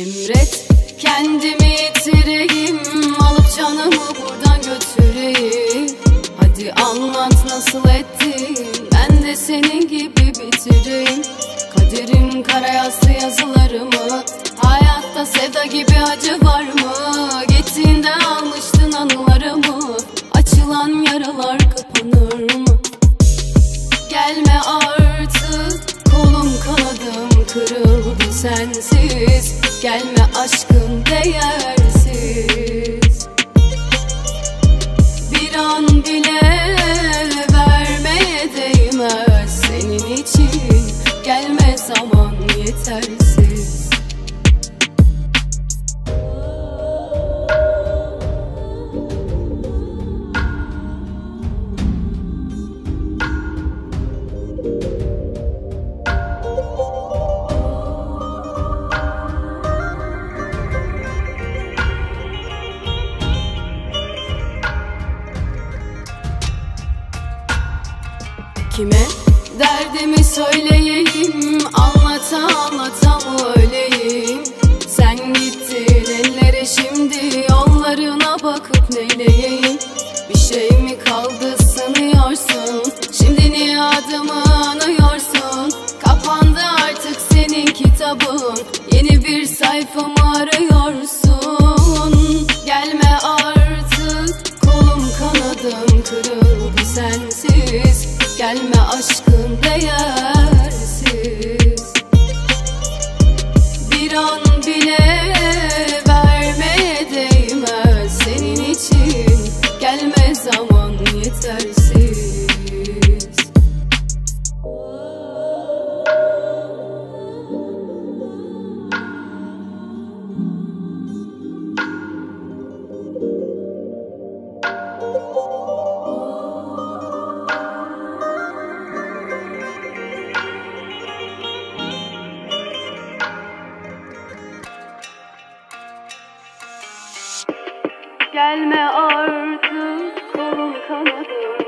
Emret kendimi yitireyim Alıp canımı buradan götüreyim. Hadi anlat nasıl ettin Ben de senin gibi bitireyim. Kaderim kara yazdı yazılarımı Hayatta sevda gibi acı var mı kanadım kırıldı sensiz. Gelme aşkın değersiz. Bir an bile vermeye değmez senin için. Gelme zaman yetersiz Kime? Derdimi söyleyeyim Anlata anlata öleyim? Sen gittin ellere şimdi Yollarına bakıp neyleyeyim Bir şey mi kaldı sanıyorsun Şimdi niye adımı anıyorsun? Kapandı artık senin kitabın. Yeni bir sayfamı arıyorsun kırıldı sensiz. Gelme aşkın değersiz Gelme artık kırıldı sensiz